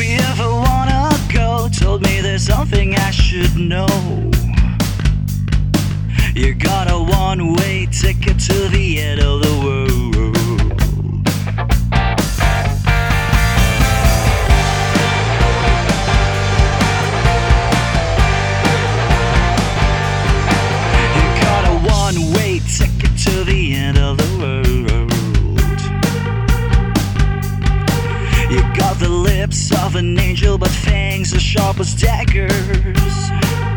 me if I wanna go. Told me there's something I should know. You got a one way ticket to the end of the the lips of an angel, but fangs as sharp as daggers.